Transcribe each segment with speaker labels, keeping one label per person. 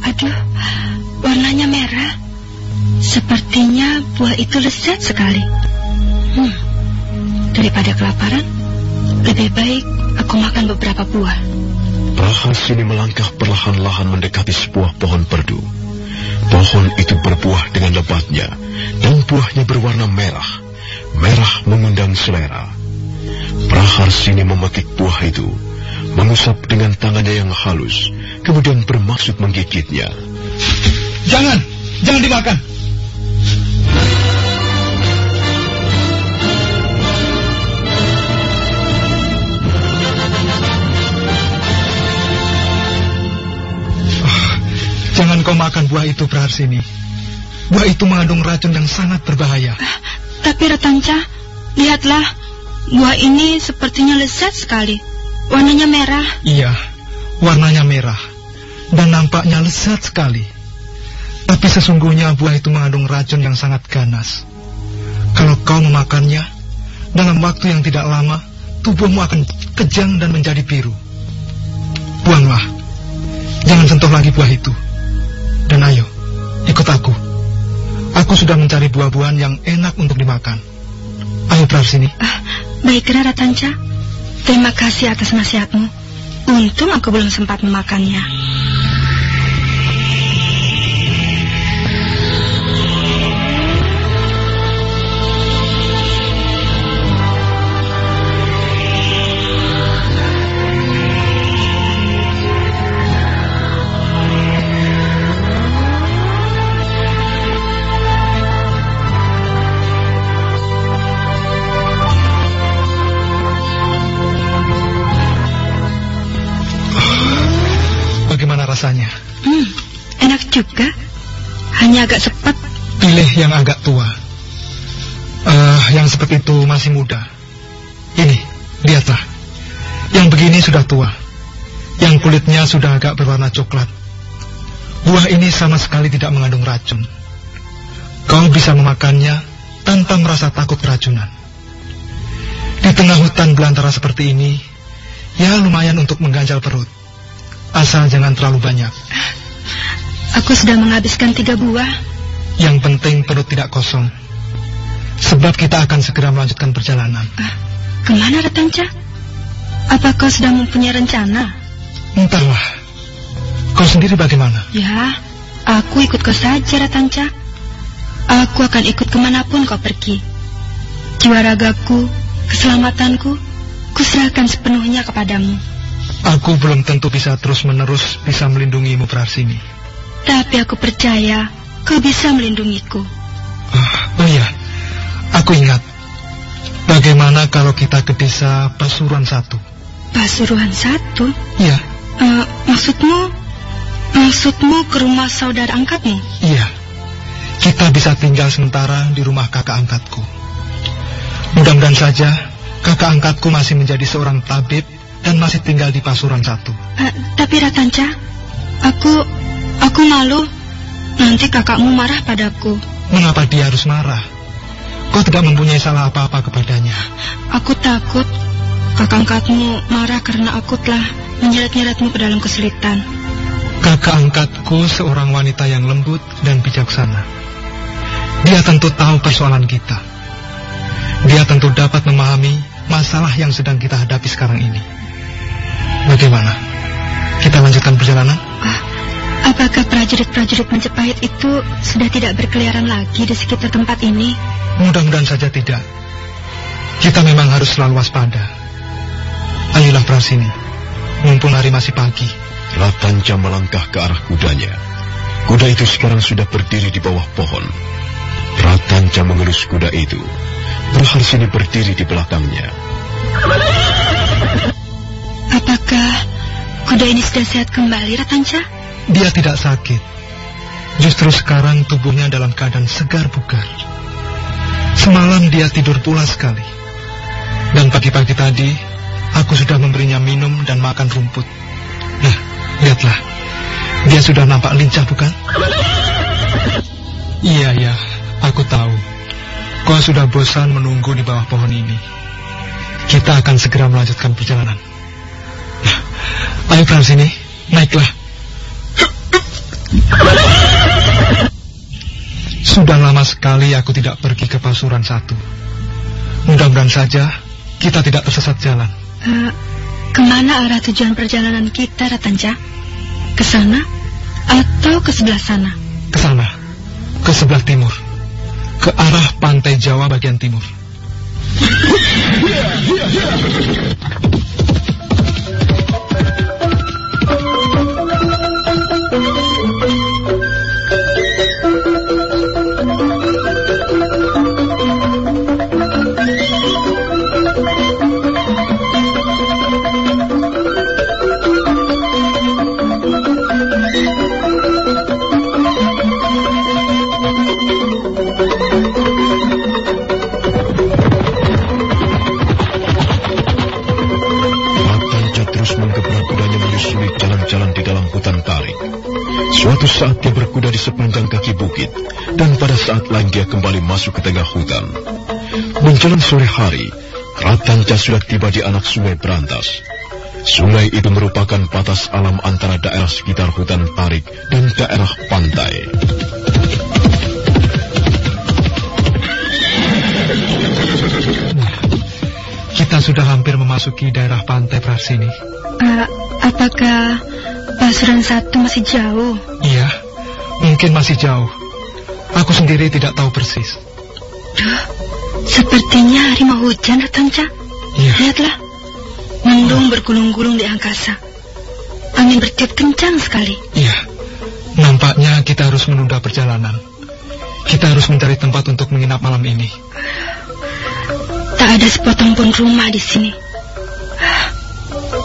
Speaker 1: Aduh, warnanya merah. Sepertinya buah itu lezat sekali. Hmm, daripada kelaparan, lebih baik aku makan beberapa buah.
Speaker 2: Prahasini melangkah perlahan-lahan mendekati sebuah pohon perdu. Pohon itu berbuah dengan lebatnya, dan buahnya berwarna merah. Merah mengundang selera. Praharsini memetik buah itu, mengusap dengan tangannya yang halus, kemudian bermaksud menggigitnya.
Speaker 3: Jangan, jangan dimakan. Oh, jangan kau makan buah itu, Praharsini. Buah itu mengandung racun yang sangat berbahaya.
Speaker 1: Tapi Ratanca, lihatlah, buah ini sepertinya lezat sekali. Warnanya merah.
Speaker 3: Iya, warnanya merah dan nampaknya lezat sekali. Tapi sesungguhnya buah itu mengandung racun yang sangat ganas. Kalau kau memakannya, dalam waktu yang tidak lama, tubuhmu akan kejang dan menjadi biru. Buanglah. Jangan sentuh lagi buah itu. Dan ayo, ikut aku. Aku sudah mencari buah-buahan yang enak untuk dimakan. Ayo, sini.
Speaker 1: Ah, baiklah, Ratanca. Terima kasih atas nasihatmu. Untung aku belum sempat memakannya.
Speaker 3: Rasanya.
Speaker 1: Hmm, enak juga. Hanya agak sepet.
Speaker 3: Pilih yang agak tua. Uh, yang seperti itu masih muda. Ini, lihatlah. Yang begini sudah tua. Yang kulitnya sudah agak berwarna coklat. Buah ini sama sekali tidak mengandung racun. Kau bisa memakannya tanpa merasa takut keracunan. Di tengah hutan belantara seperti ini, ya lumayan untuk mengganjal perut. Asal jangan terlalu banyak.
Speaker 1: Aku sudah menghabiskan tiga buah.
Speaker 3: Yang penting perut tidak kosong. Sebab kita akan segera melanjutkan perjalanan. Uh,
Speaker 1: ke mana, Ratanca? Apa kau sudah mempunyai rencana?
Speaker 3: Entahlah. Kau sendiri bagaimana?
Speaker 1: Ya, aku ikut kau saja, Ratanca. Aku akan ikut ke mana pun kau pergi. Jiwa ragaku, keselamatanku, kuserahkan sepenuhnya kepadamu.
Speaker 3: Aku belum tentu bisa terus-menerus bisa melindungimu, Prarsini.
Speaker 1: Tapi aku percaya kau bisa melindungiku.
Speaker 3: Uh, oh iya, aku ingat. Bagaimana kalau kita ke desa Pasuruan satu?
Speaker 1: Pasuruan satu?
Speaker 3: Iya.
Speaker 1: Uh, maksudmu, maksudmu ke rumah saudara angkatmu?
Speaker 3: Iya. Kita bisa tinggal sementara di rumah kakak angkatku. Mudah-mudahan saja kakak angkatku masih menjadi seorang tabib dan masih tinggal di Pasuruan satu.
Speaker 1: Uh, tapi Ratanca, aku aku malu nanti kakakmu marah padaku.
Speaker 3: Mengapa dia harus marah? Kau tidak mempunyai salah apa-apa kepadanya.
Speaker 1: Aku takut kakak angkatmu marah karena aku telah menyeret-nyeretmu ke dalam kesulitan.
Speaker 3: Kakak angkatku seorang wanita yang lembut dan bijaksana. Dia tentu tahu persoalan kita. Dia tentu dapat memahami masalah yang sedang kita hadapi sekarang ini. Bagaimana? Kita lanjutkan perjalanan?
Speaker 1: Ah, apakah prajurit-prajurit Majapahit itu sudah tidak berkeliaran lagi di sekitar tempat ini?
Speaker 3: Mudah-mudahan saja tidak. Kita memang harus selalu waspada. Ayolah Prasini, mumpung hari masih pagi.
Speaker 2: Ratanca melangkah ke arah kudanya. Kuda itu sekarang sudah berdiri di bawah pohon. Ratanca mengelus kuda itu. Praharsini berdiri di belakangnya.
Speaker 1: Apakah kuda ini sudah sehat kembali, Ratanca?
Speaker 3: Dia tidak sakit. Justru sekarang tubuhnya dalam keadaan segar bugar. Semalam dia tidur pula sekali. Dan pagi-pagi tadi, aku sudah memberinya minum dan makan rumput. Nah, lihatlah. Dia sudah nampak lincah, bukan? Iya, iya. Aku tahu. Kau sudah bosan menunggu di bawah pohon ini. Kita akan segera melanjutkan perjalanan. Ayo sini, naiklah. Sudah lama sekali aku tidak pergi ke pasuran satu. Mudah-mudahan saja kita tidak tersesat jalan.
Speaker 1: Uh, ke mana arah tujuan perjalanan kita, Ratanja? Ke sana atau ke sebelah sana?
Speaker 3: Ke sana, ke sebelah timur, ke arah pantai Jawa bagian timur.
Speaker 2: Suatu saat dia berkuda di sepanjang kaki bukit, dan pada saat lain dia kembali masuk ke tengah hutan. Menjelang sore hari, Ratanca sudah tiba di anak sungai Berantas. Sungai itu merupakan batas alam antara daerah sekitar hutan tarik dan daerah pantai.
Speaker 3: Kita sudah hampir memasuki daerah pantai Prasini.
Speaker 1: Uh, apakah Pasuran satu masih jauh.
Speaker 3: Iya, mungkin masih jauh. Aku sendiri tidak tahu persis.
Speaker 1: Duh, sepertinya hari mau hujan, Ratanca.
Speaker 3: Iya.
Speaker 1: Lihatlah, mendung oh. bergulung-gulung di angkasa. Angin bertiup kencang sekali.
Speaker 3: Iya, nampaknya kita harus menunda perjalanan. Kita harus mencari tempat untuk menginap malam ini.
Speaker 1: Tak ada sepotong pun rumah di sini.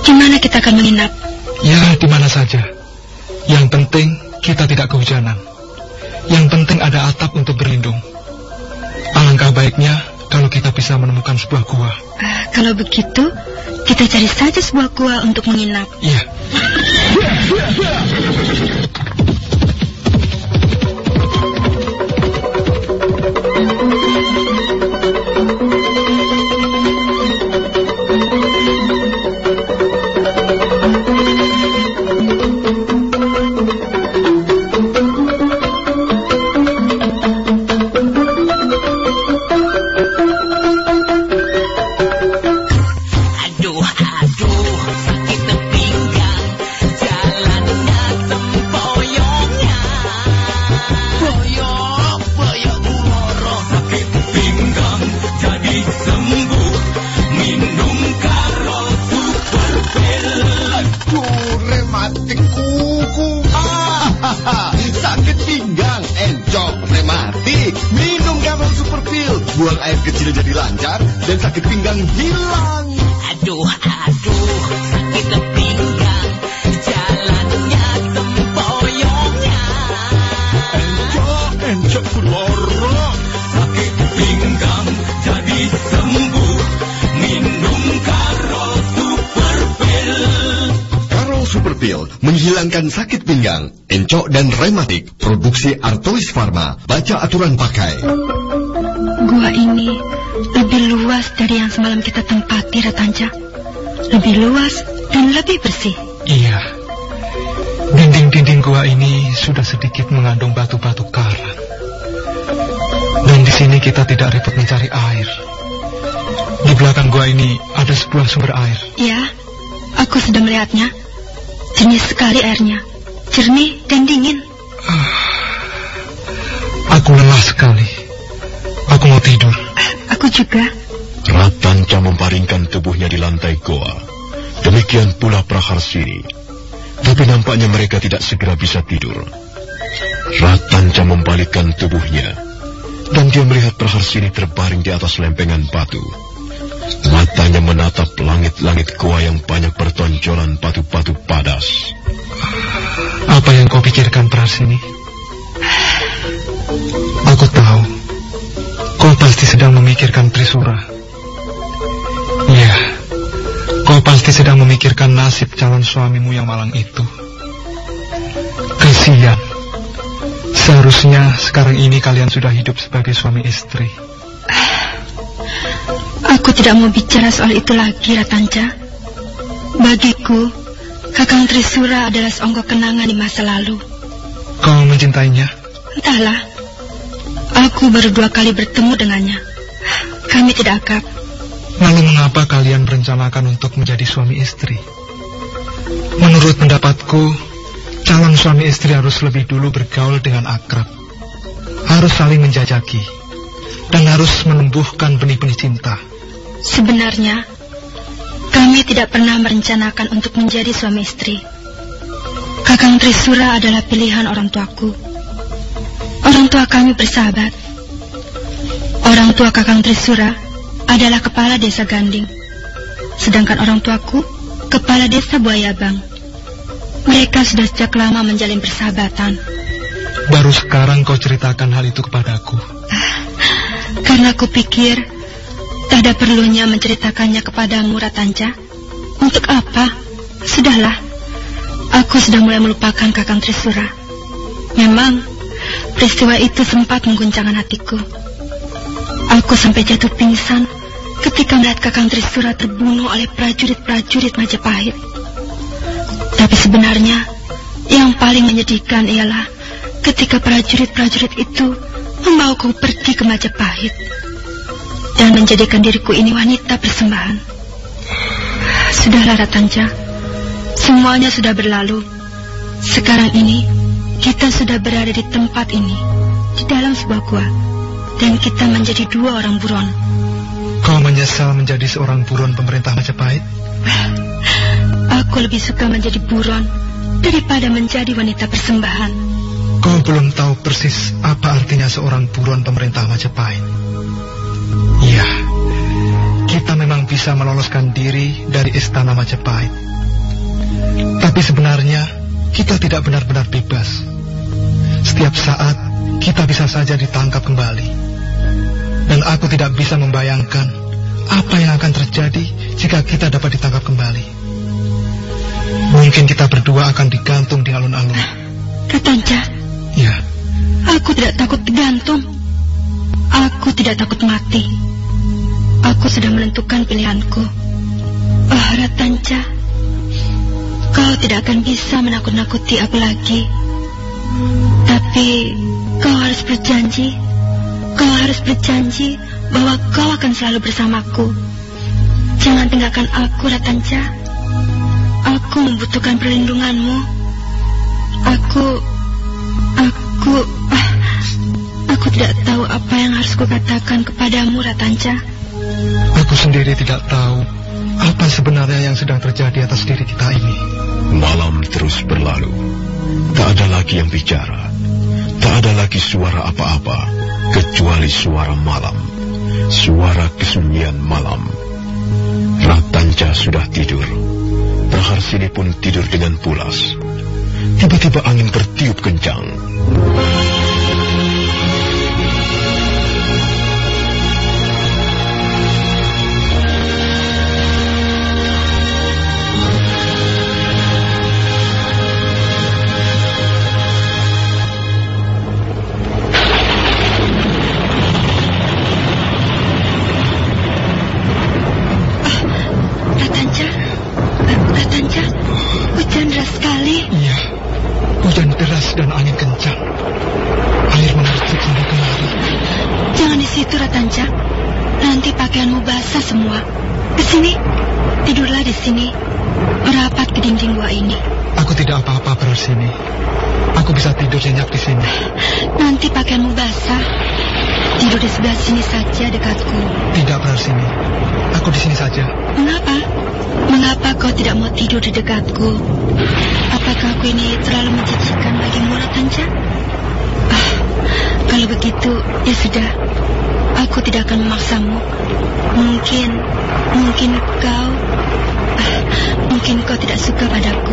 Speaker 1: Gimana kita akan menginap?
Speaker 3: Ya, di mana saja. Yang penting kita tidak kehujanan. Yang penting ada atap untuk berlindung. Alangkah baiknya kalau kita bisa menemukan sebuah gua.
Speaker 1: Uh, kalau begitu, kita cari saja sebuah gua untuk menginap.
Speaker 3: Iya.
Speaker 4: menghilangkan Baca aturan pakai.
Speaker 1: Gua ini lebih luas dari yang semalam kita tempati, Ratanca. Lebih luas dan lebih bersih.
Speaker 3: Iya. Dinding-dinding gua ini sudah sedikit mengandung batu-batu karang. Dan di sini kita tidak repot mencari air. Di belakang gua ini ada sebuah sumber air.
Speaker 1: Ya, aku sudah melihatnya. Jernih sekali airnya. Jernih dan dingin. Uh,
Speaker 3: aku lelah sekali. Aku mau tidur.
Speaker 1: Aku juga.
Speaker 2: Ratanca memparingkan tubuhnya di lantai goa. Demikian pula Praharsini. Tapi nampaknya mereka tidak segera bisa tidur. Ratanca membalikkan tubuhnya. Dan dia melihat Praharsini terbaring di atas lempengan batu. Matanya menatap langit-langit gua yang banyak bertonjolan batu-batu padas.
Speaker 3: Apa yang kau pikirkan, Prasini? Aku tahu. Kau pasti sedang memikirkan Trisura. Iya. Kau pasti sedang memikirkan nasib calon suamimu yang malang itu. Kasihan. Seharusnya sekarang ini kalian sudah hidup sebagai suami istri.
Speaker 1: Aku tidak mau bicara soal itu lagi, Ratanca. Bagiku, Kakang Trisura adalah seonggok kenangan di masa lalu.
Speaker 3: Kau mencintainya?
Speaker 1: Entahlah. Aku baru dua kali bertemu dengannya. Kami tidak akrab.
Speaker 3: Lalu mengapa kalian merencanakan untuk menjadi suami istri? Menurut pendapatku, calon suami istri harus lebih dulu bergaul dengan akrab. Harus saling menjajaki. Dan harus menumbuhkan benih-benih cinta.
Speaker 1: Sebenarnya, kami tidak pernah merencanakan untuk menjadi suami istri. Kakang Trisura adalah pilihan orang tuaku. Tua kami bersahabat. Orang tua Kakang Trisura adalah kepala desa Ganding. Sedangkan orang tuaku, kepala desa Buayabang. Mereka sudah sejak lama menjalin persahabatan.
Speaker 3: Baru sekarang kau ceritakan hal itu kepadaku.
Speaker 1: Karena aku pikir tak ada perlunya menceritakannya kepadamu, Ratanca. Untuk apa? Sudahlah. Aku sudah mulai melupakan Kakang Trisura. Memang, peristiwa itu sempat mengguncangkan hatiku. Aku sampai jatuh pingsan ketika melihat Kakang Trisura terbunuh oleh prajurit-prajurit Majapahit. Tapi sebenarnya, yang paling menyedihkan ialah ketika prajurit-prajurit itu membawaku pergi ke Majapahit dan menjadikan diriku ini wanita persembahan. Sudahlah Ratanja, Semuanya sudah berlalu. Sekarang ini, kita sudah berada di tempat ini, di dalam sebuah gua, dan kita menjadi dua orang buron.
Speaker 3: Kau menyesal menjadi seorang buron pemerintah Majapahit?
Speaker 1: Aku lebih suka menjadi buron daripada menjadi wanita persembahan.
Speaker 3: Kau belum tahu persis apa artinya seorang buron pemerintah Majapahit. Iya, kita memang bisa meloloskan diri dari istana Majapahit. Tapi sebenarnya kita tidak benar-benar bebas. Setiap saat kita bisa saja ditangkap kembali. Dan aku tidak bisa membayangkan apa yang akan terjadi jika kita dapat ditangkap kembali. Mungkin kita berdua akan digantung di alun-alun.
Speaker 1: Ketanca.
Speaker 3: Ya.
Speaker 1: Aku tidak takut digantung. Aku tidak takut mati. Aku sudah menentukan pilihanku. Oh, Ratanca. Kau tidak akan bisa menakut-nakuti aku lagi. Tapi kau harus berjanji. Kau harus berjanji bahwa kau akan selalu bersamaku. Jangan tinggalkan aku, Ratanja. Aku membutuhkan perlindunganmu. Aku... Aku... Ah, aku tidak tahu apa yang harus kukatakan kepadamu, Ratanja.
Speaker 3: Aku sendiri tidak tahu apa sebenarnya yang sedang terjadi atas diri kita ini?
Speaker 2: Malam terus berlalu. Tak ada lagi yang bicara. Tak ada lagi suara apa-apa. Kecuali suara malam. Suara kesunyian malam. Ratanca sudah tidur. Praharsini pun tidur dengan pulas. Tiba-tiba angin bertiup kencang.
Speaker 1: Sini, rapat ke dinding gua ini.
Speaker 3: Aku tidak apa-apa berada sini. Aku bisa tidur nyenyak di sini.
Speaker 1: Nanti pakaianmu basah. Tidur di sebelah sini saja dekatku.
Speaker 3: Tidak berada sini. Aku di sini saja.
Speaker 1: Mengapa? Mengapa kau tidak mau tidur di dekatku? Apakah aku ini terlalu menjijikan bagimu, Ratanja? Ah, kalau begitu, ya sudah. Aku tidak akan memaksamu. Mungkin, mungkin kau Mungkin kau tidak suka padaku,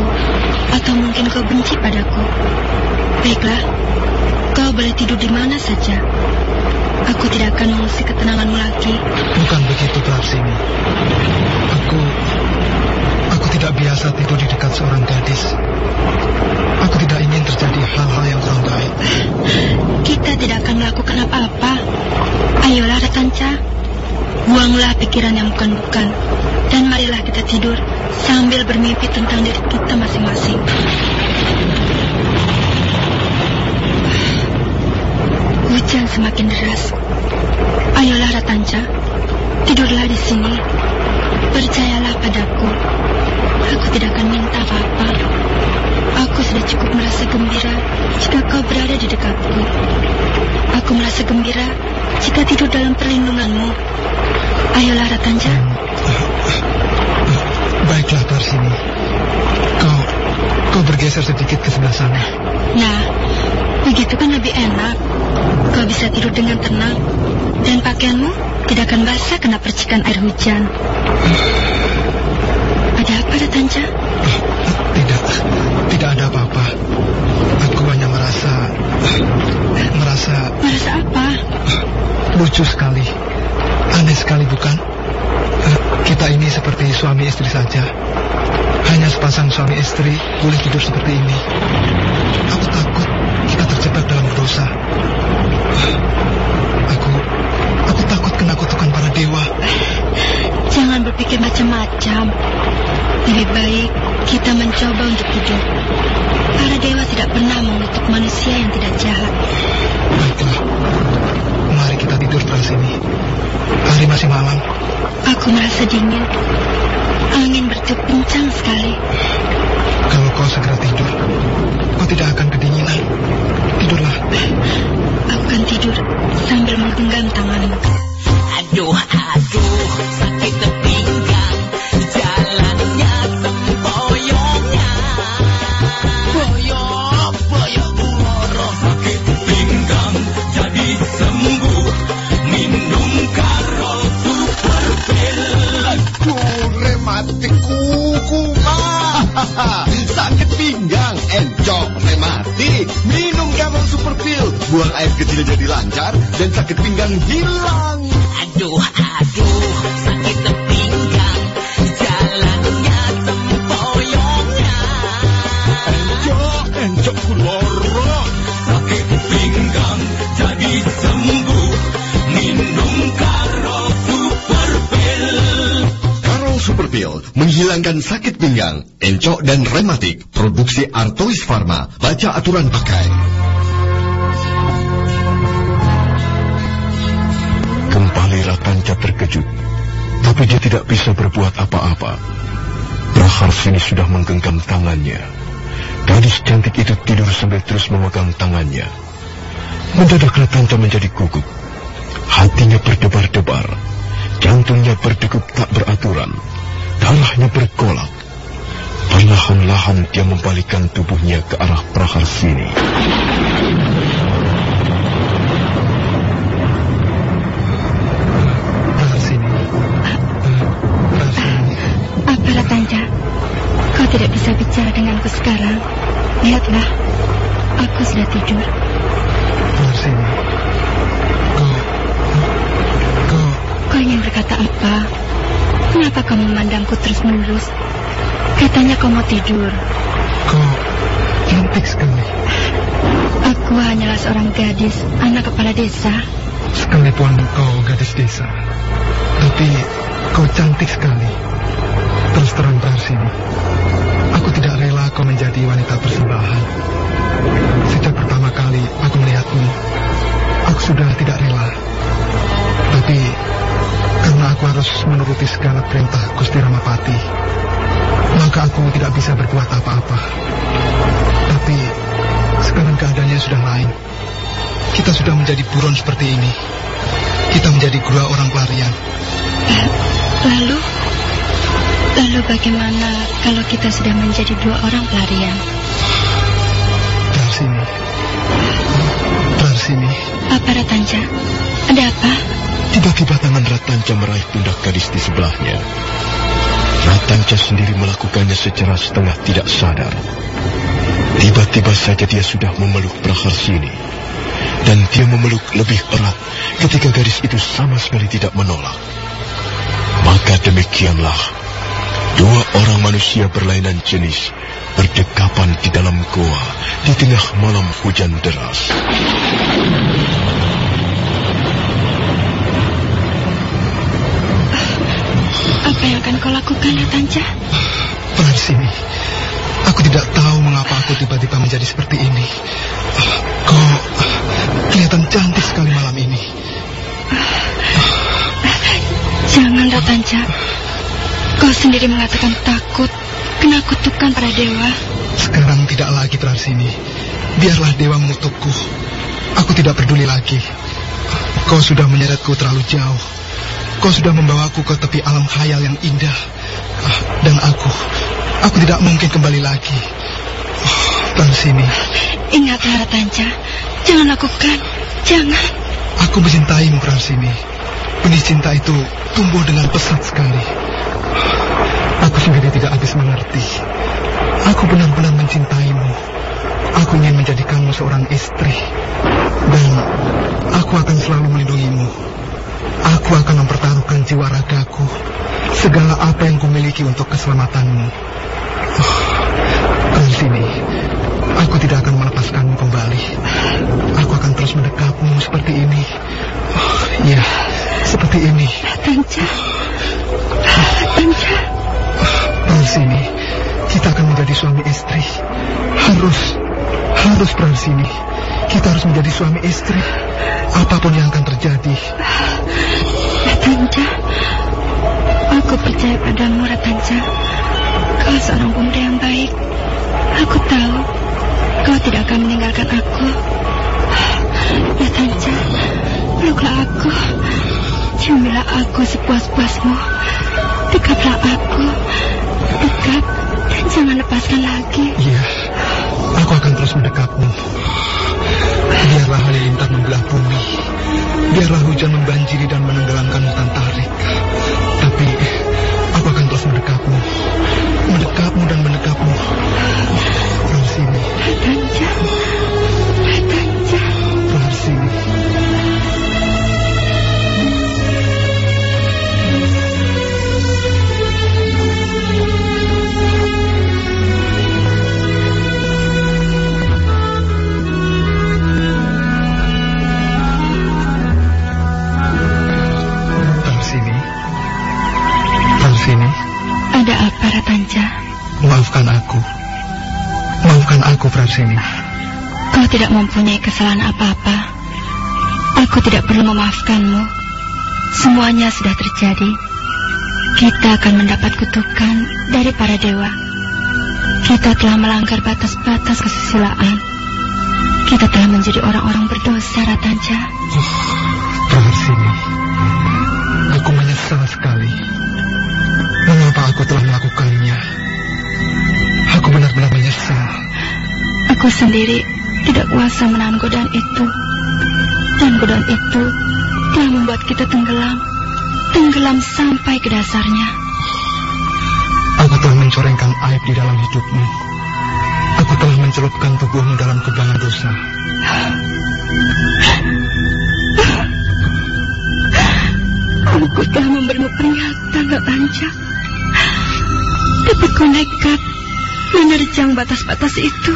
Speaker 1: atau mungkin kau benci padaku. Baiklah, kau boleh tidur di mana saja. Aku tidak akan mengusik ketenanganmu lagi.
Speaker 3: Bukan begitu, Prarsini. Aku... Aku tidak biasa tidur di dekat seorang gadis. Aku tidak ingin terjadi hal-hal yang kurang baik.
Speaker 1: Kita tidak akan melakukan apa-apa. Ayolah, Ratanca. Buanglah pikiran yang bukan-bukan. Dan marilah kita tidur sambil bermimpi tentang diri kita masing-masing. Hujan semakin deras. Ayolah Ratanca, tidurlah di sini. Percayalah padaku. Aku tidak akan minta apa-apa. Aku sudah cukup merasa gembira jika kau berada di dekatku. Aku merasa gembira jika tidur dalam perlindunganmu. Ayolah Ratanja.
Speaker 3: Baiklah Tarsini. Kau kau bergeser sedikit ke sebelah sana.
Speaker 1: Nah, begitu kan lebih enak. Kau bisa tidur dengan tenang dan pakaianmu tidak akan basah kena percikan air hujan. Ada apa, Ratanja?
Speaker 3: Tidak, tidak ada apa-apa. Aku hanya merasa, merasa
Speaker 1: Merasa apa?
Speaker 3: lucu sekali. Aneh sekali bukan? Eh, Kita ini seperti suami istri saja. Hanya sepasang suami istri boleh tidur seperti ini. Aku takut kita terjebak dalam dosa. Aku, aku takut kena kutukan para dewa.
Speaker 1: Jangan berpikir macam-macam. Lebih baik kita mencoba untuk tidur. Para dewa tidak pernah mengutuk manusia yang tidak jahat.
Speaker 3: Baiklah, tidur terus ini. Hari masih malam.
Speaker 1: Aku merasa dingin. Angin bertiup kencang sekali.
Speaker 3: Kalau kau segera tidur, kau tidak akan kedinginan. Tidurlah.
Speaker 1: Aku akan tidur sambil menggenggam tanganmu.
Speaker 5: Aduh, aduh, Sakit pinggang,
Speaker 4: encok, rematik. Minum Camel Super Pill. Buang air kecil jadi lancar dan sakit pinggang hilang.
Speaker 5: Aduh,
Speaker 4: menghilangkan sakit pinggang, encok dan rematik. Produksi Artois Pharma. Baca aturan pakai.
Speaker 2: Kembali Ratanca terkejut, tapi dia tidak bisa berbuat apa-apa. Praharsini sudah menggenggam tangannya. Gadis cantik itu tidur sambil terus memegang tangannya. Mendadak Ratanca menjadi gugup. Hatinya berdebar-debar. Jantungnya berdegup tak beraturan. Darahnya bergolak. Perlahan-lahan dia membalikkan tubuhnya ke arah.
Speaker 3: Eh, Tarsini.
Speaker 1: Apa Ratanja? Kau tidak bisa bicara denganku sekarang. Lihatlah, aku sudah tidur.
Speaker 3: Kau, kau,
Speaker 1: Kau ingin berkata apa? Kenapa kau memandangku terus menerus? Katanya kau mau tidur.
Speaker 3: kau cantik sekali.
Speaker 1: Aku hanyalah seorang gadis, anak kepala desa.
Speaker 3: Sekalipun kau gadis desa. Tapi kau cantik sekali. Terus terang Tarsini. Aku tidak rela kau menjadi wanita persembahan. Sejak pertama kali aku melihatmu, aku sudah tidak rela. Tapi karena aku harus menuruti segala perintah Gusti Ramapati, maka aku tidak bisa berbuat apa-apa. Tapi sekarang keadaannya sudah lain. Kita sudah menjadi buron seperti ini. Kita menjadi gua orang pelarian.
Speaker 1: Lalu, lalu bagaimana kalau kita sudah menjadi dua orang pelarian?
Speaker 3: Dari sini. Dari sini.
Speaker 1: Apa Ratanja? Ada apa?
Speaker 2: Tiba-tiba tangan Ratanca meraih pundak gadis di sebelahnya. Ratanca sendiri melakukannya secara setengah tidak sadar. Tiba-tiba saja dia sudah memeluk Praharsini. Dan dia memeluk lebih erat ketika gadis itu sama sekali tidak menolak. Maka demikianlah, dua orang manusia berlainan jenis berdekapan di dalam goa di tengah malam hujan deras.
Speaker 1: Apa yang akan kau lakukan, Ratanja?
Speaker 3: Dari sini. Aku tidak tahu mengapa aku tiba-tiba menjadi seperti ini. Kau kelihatan cantik sekali malam ini.
Speaker 1: Jangan, Ratanja. Kau sendiri mengatakan takut kena kutukan para dewa.
Speaker 3: Sekarang tidak lagi Prasini. Biarlah dewa mengutukku. Aku tidak peduli lagi. Kau sudah menyeretku terlalu jauh. Kau sudah membawaku ke tepi alam khayal yang indah. Ah, Dan aku, aku tidak mungkin kembali lagi. Oh, Prasini,
Speaker 1: Ingatlah, Ratanja. Jangan lakukan. Jangan.
Speaker 3: aku mencintaimu Prasini. Benih cinta itu tumbuh dengan pesat sekali. Aku sendiri tidak habis mengerti. Aku benar-benar mencintaimu. Aku ingin menjadikanmu seorang istri. Dan aku akan selalu melindungimu. Aku akan mempertaruhkan jiwa ragaku. Segala apa yang kumiliki untuk keselamatanmu. Oh, dari sini, aku tidak akan melepaskanmu kembali. Aku akan terus mendekapmu seperti ini. Oh, ya, seperti ini.
Speaker 1: Ratanja. Ratanja.
Speaker 3: Sini, kita akan menjadi suami istri. Harus, harus dari sini. Kita harus menjadi suami istri. Apa pun yang akan terjadi.
Speaker 1: Ratanja. Aku percaya padamu, Ratanja. Kau seorang pemuda yang baik. Aku tahu kau tidak akan meninggalkan aku. Ratanja, peluklah aku. Ciumilah aku sepuas-puasmu. Dekaplah aku. Dekat dan jangan lepaskan lagi.
Speaker 3: Iya, aku akan terus mendekapmu. Biarlah halilintar membelah bumi. Biarlah hujan membanjiri dan menenggelamkan hutan tarik. Tapi aku akan terus mendekapmu. Mendekapmu dan mendekapmu. Dari sini,
Speaker 1: Ratanja. Ratanja. Apa, Ratanja?
Speaker 3: Maafkan aku. Maafkan aku, Prasini.
Speaker 1: Kau tidak mempunyai kesalahan apa-apa. Aku tidak perlu memaafkanmu. Semuanya sudah terjadi. Kita akan mendapat kutukan dari para dewa. Kita telah melanggar batas-batas kesusilaan. Kita telah menjadi orang-orang berdosa, Ratanja.
Speaker 3: Prasini. Aku telah melakukannya? Aku benar-benar menyesal.
Speaker 1: Aku sendiri tidak kuasa menahan godaan itu. Dan godaan itu telah membuat kita tenggelam. Tenggelam sampai ke dasarnya.
Speaker 3: Aku telah mencorengkan aib di dalam hidupmu. Aku telah mencelupkan tubuhmu dalam kubangan dosa.
Speaker 1: Aku telah memberimu peringatan, Ratanja. Tapi kau nekat menerjang batas-batas itu.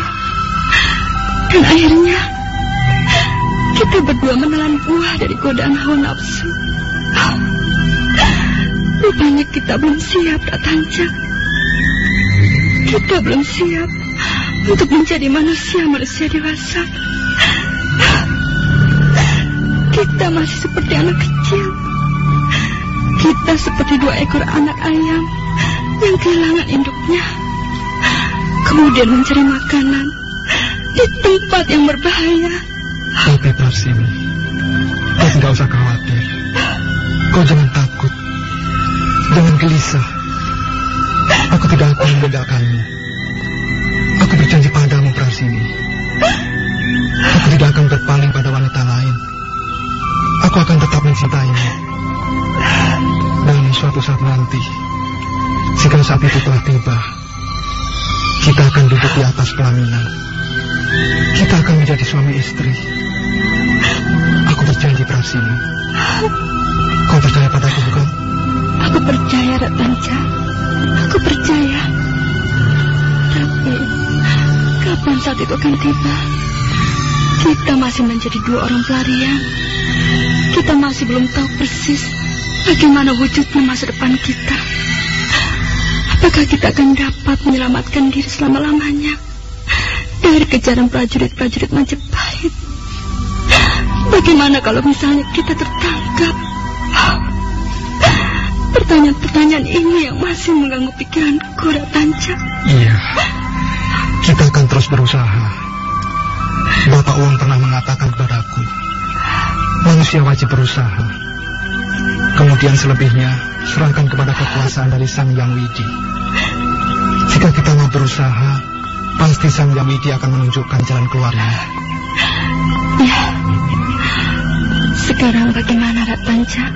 Speaker 1: Dan akhirnya, kita berdua menelan buah dari godaan hawa nafsu. Rupanya kita belum siap, Ratanja. Kita belum siap untuk menjadi manusia-manusia dewasa. Kita masih seperti anak kecil. Kita seperti dua ekor anak ayam yang kehilangan induknya. Kemudian mencari makanan di tempat yang berbahaya.
Speaker 3: Tapi Prasini, kau tidak usah khawatir. Kau jangan takut. Jangan gelisah. Aku tidak akan membedakanmu. Aku berjanji padamu, Prasini. Aku tidak akan berpaling pada wanita lain. Aku akan tetap mencintaimu. Dan suatu saat nanti, jika saat itu telah tiba, kita akan duduk di atas pelaminan. Kita akan menjadi suami istri. Aku berjanji, Prasini. Kau percaya padaku, bukan?
Speaker 1: Aku percaya, Ratanja. Aku percaya. Tapi, kapan saat itu akan tiba? Kita masih menjadi dua orang pelarian. Kita masih belum tahu persis bagaimana wujudnya masa depan kita. Apakah kita akan dapat menyelamatkan diri selama-lamanya dari kejaran prajurit-prajurit Majapahit? Bagaimana kalau misalnya kita tertangkap? Pertanyaan-pertanyaan ini yang masih mengganggu pikiranku, Ratanca.
Speaker 3: Iya. Kita akan terus berusaha. Bapak Uang pernah mengatakan kepadaku, manusia wajib berusaha. Kemudian selebihnya serahkan kepada kekuasaan dari Sang Yang Widi. Jika kita mau berusaha, pasti Sang Yang Widi akan menunjukkan jalan keluarnya.
Speaker 1: Ya. Sekarang bagaimana, Ratanca?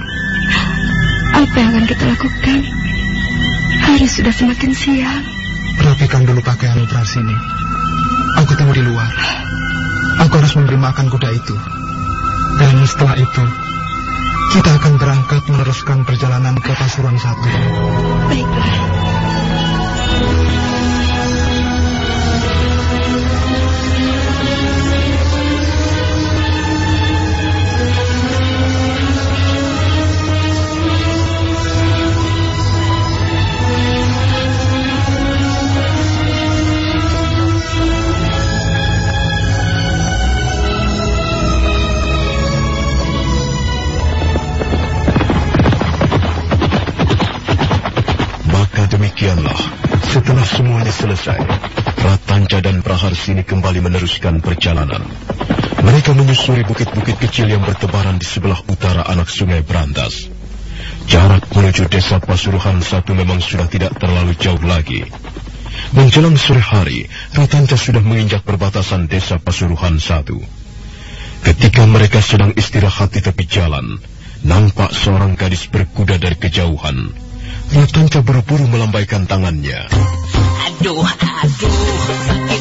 Speaker 1: Apa yang akan kita lakukan? Hari sudah semakin siang.
Speaker 3: Rapikan dulu pakaian operasi ini. Aku tunggu di luar. Aku harus memberi makan kuda itu. Dan setelah itu, kita akan berangkat meneruskan perjalanan ke Pasuruan satu.
Speaker 1: Baiklah.
Speaker 2: Praharsini kembali meneruskan perjalanan. Mereka menyusuri bukit-bukit kecil yang bertebaran di sebelah utara anak sungai Brantas. Jarak menuju desa Pasuruhan satu memang sudah tidak terlalu jauh lagi. Menjelang sore hari, Ratanca sudah menginjak perbatasan desa Pasuruhan satu. Ketika mereka sedang istirahat di tepi jalan, nampak seorang gadis berkuda dari kejauhan. Ratanca buru-buru melambaikan tangannya.
Speaker 5: Aduh, aduh, sakit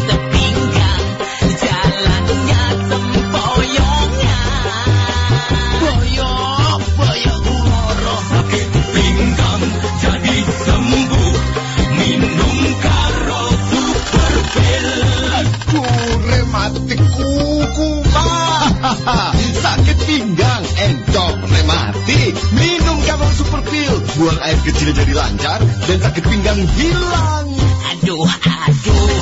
Speaker 5: Sakit pinggang,
Speaker 4: encok, rematik. Minum Kamel Super Pill. Buang air kecil jadi lancar dan sakit pinggang hilang.
Speaker 5: Aduh, aduh,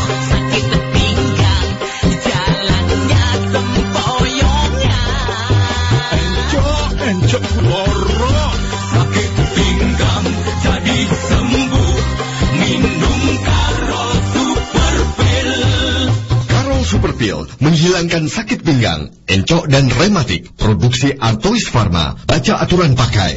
Speaker 4: Pill menghilangkan sakit pinggang, encok dan rematik. Produksi Artois Pharma. Baca aturan pakai.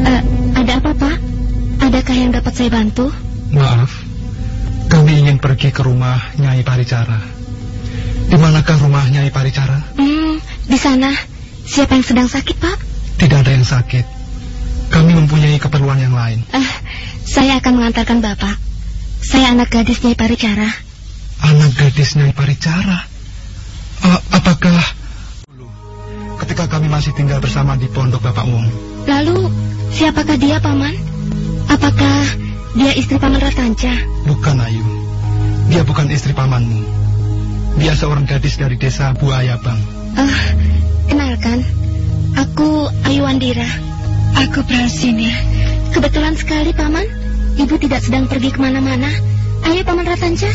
Speaker 1: Eh, ada apa, Pak? Adakah yang dapat saya bantu?
Speaker 3: Maaf, kami ingin pergi ke rumah Nyai Paricara. Di manakah rumah Nyai Paricara?
Speaker 1: Hmm, di sana. Siapa yang sedang sakit, Pak?
Speaker 3: Tidak ada yang sakit. Kami mempunyai keperluan yang lain.
Speaker 1: Eh, saya akan mengantarkan Bapak. Saya anak gadis Nyai Paricara.
Speaker 3: Anak gadis Nyai Paricara. A- apakah ketika kami masih tinggal bersama di pondok Bapak Wong?
Speaker 1: Lalu, siapakah dia, Paman? Apakah dia istri Paman Ratanca?
Speaker 3: Bukan Ayu. Dia bukan istri pamanmu. Dia seorang gadis dari desa Buaya Bang.
Speaker 1: Eh, kenalkan. Aku Ayu Andira. Aku Prasini. Kebetulan sekali, Paman. Ibu tidak sedang pergi ke mana-mana. Ayo, Paman Ratanca.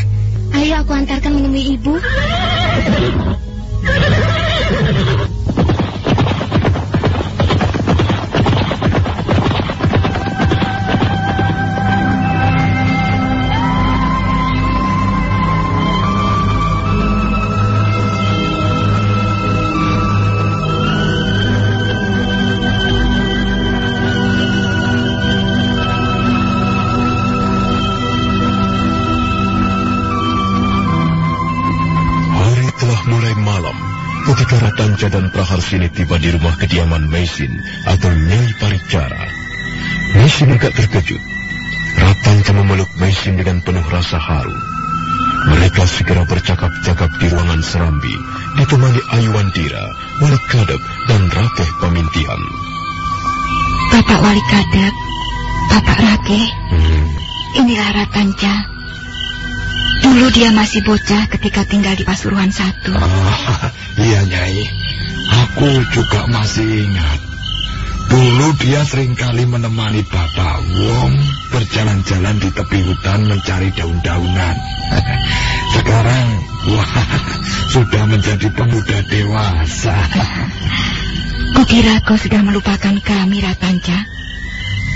Speaker 1: Ayo aku antarkan menemui ibu.
Speaker 2: Ratanca dan Praharsini tiba di rumah kediaman Mesin atau Nyai Paricara. Mesin agak terkejut. Ratanca memeluk Mesin dengan penuh rasa haru. Mereka segera bercakap-cakap di ruangan serambi, ditemani Ayuandira, Wali Kadep, dan Rakeh Pamintihan.
Speaker 1: Bapak Wali Kadep, Bapak Rake,
Speaker 2: Hmm,
Speaker 1: inilah Ratanca. Dulu dia masih bocah ketika tinggal di Pasuruan satu.
Speaker 6: Ah, iya Nyai. Aku juga masih ingat. Dulu dia sering kali menemani Bapak Wong
Speaker 7: berjalan-jalan di tepi hutan mencari daun-daunan. Sekarang, wah, sudah menjadi pemuda dewasa.
Speaker 8: Kukira kau sudah melupakan kami, Ratanca.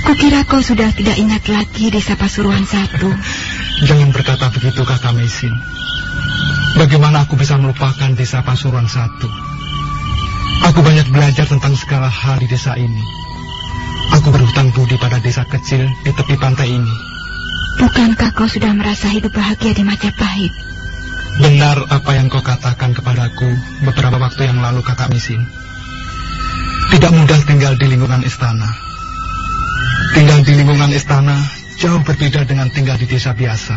Speaker 8: Kukira kau sudah tidak ingat lagi desa Pasuruan satu.
Speaker 3: Jangan berkata begitu, Kakak Mesin. Bagaimana aku bisa melupakan desa Pasuruan satu? Aku banyak belajar tentang segala hal di desa ini. Aku berhutang budi pada desa kecil di tepi pantai ini.
Speaker 8: Bukankah kau sudah merasa hidup bahagia di Majapahit?
Speaker 3: Benar apa yang kau katakan kepadaku beberapa waktu yang lalu, Kakak Mesin. Tidak mudah tinggal di lingkungan istana. Tinggal di lingkungan istana jauh berbeda dengan tinggal di desa biasa.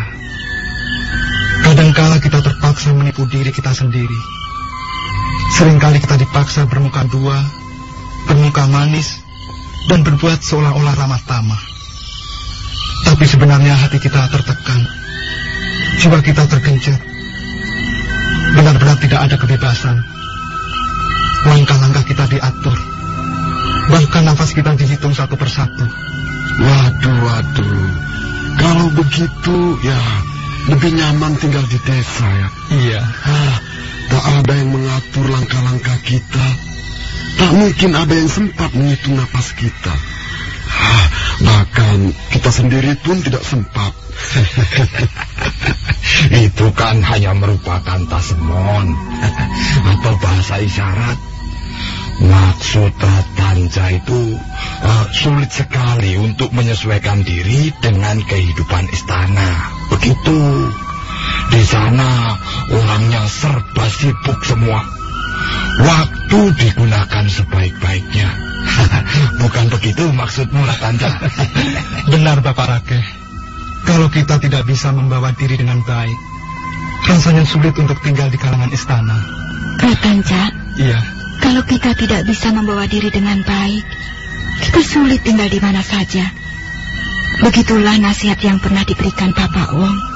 Speaker 3: Kadangkala kita terpaksa menipu diri kita sendiri. Seringkali kita dipaksa bermuka dua, bermuka manis, dan berbuat seolah-olah ramah tamah. Tapi sebenarnya hati kita tertekan, jiwa kita tergencet. Benar-benar tidak ada kebebasan. Langkah-langkah kita diatur, bahkan nafas kita dihitung satu persatu.
Speaker 7: Waduh, waduh. Kalau begitu, ya lebih nyaman tinggal di desa ya.
Speaker 3: Iya,
Speaker 7: Ah, tak ada yang mengatur langkah-langkah kita. Tak mungkin ada yang sempat menghitung napas kita. Ah, bahkan kita sendiri pun tidak sempat.
Speaker 6: Itu kan hanya merupakan tasemon atau bahasa isyarat. Maksud Tanca itu eh, sulit sekali untuk menyesuaikan diri dengan kehidupan istana. Begitu. Di sana orangnya serba sibuk semua. Waktu digunakan sebaik-baiknya. Bukan begitu maksudmu, Tanca?
Speaker 3: benar Bapak Rakeh. Kalau kita tidak bisa membawa diri dengan baik, rasanya sulit untuk tinggal di kalangan istana.
Speaker 8: Ratanca,
Speaker 3: Iya,
Speaker 8: kalau kita tidak bisa membawa diri dengan baik, kita sulit tinggal di mana saja. Begitulah nasihat yang pernah diberikan Bapak Wong.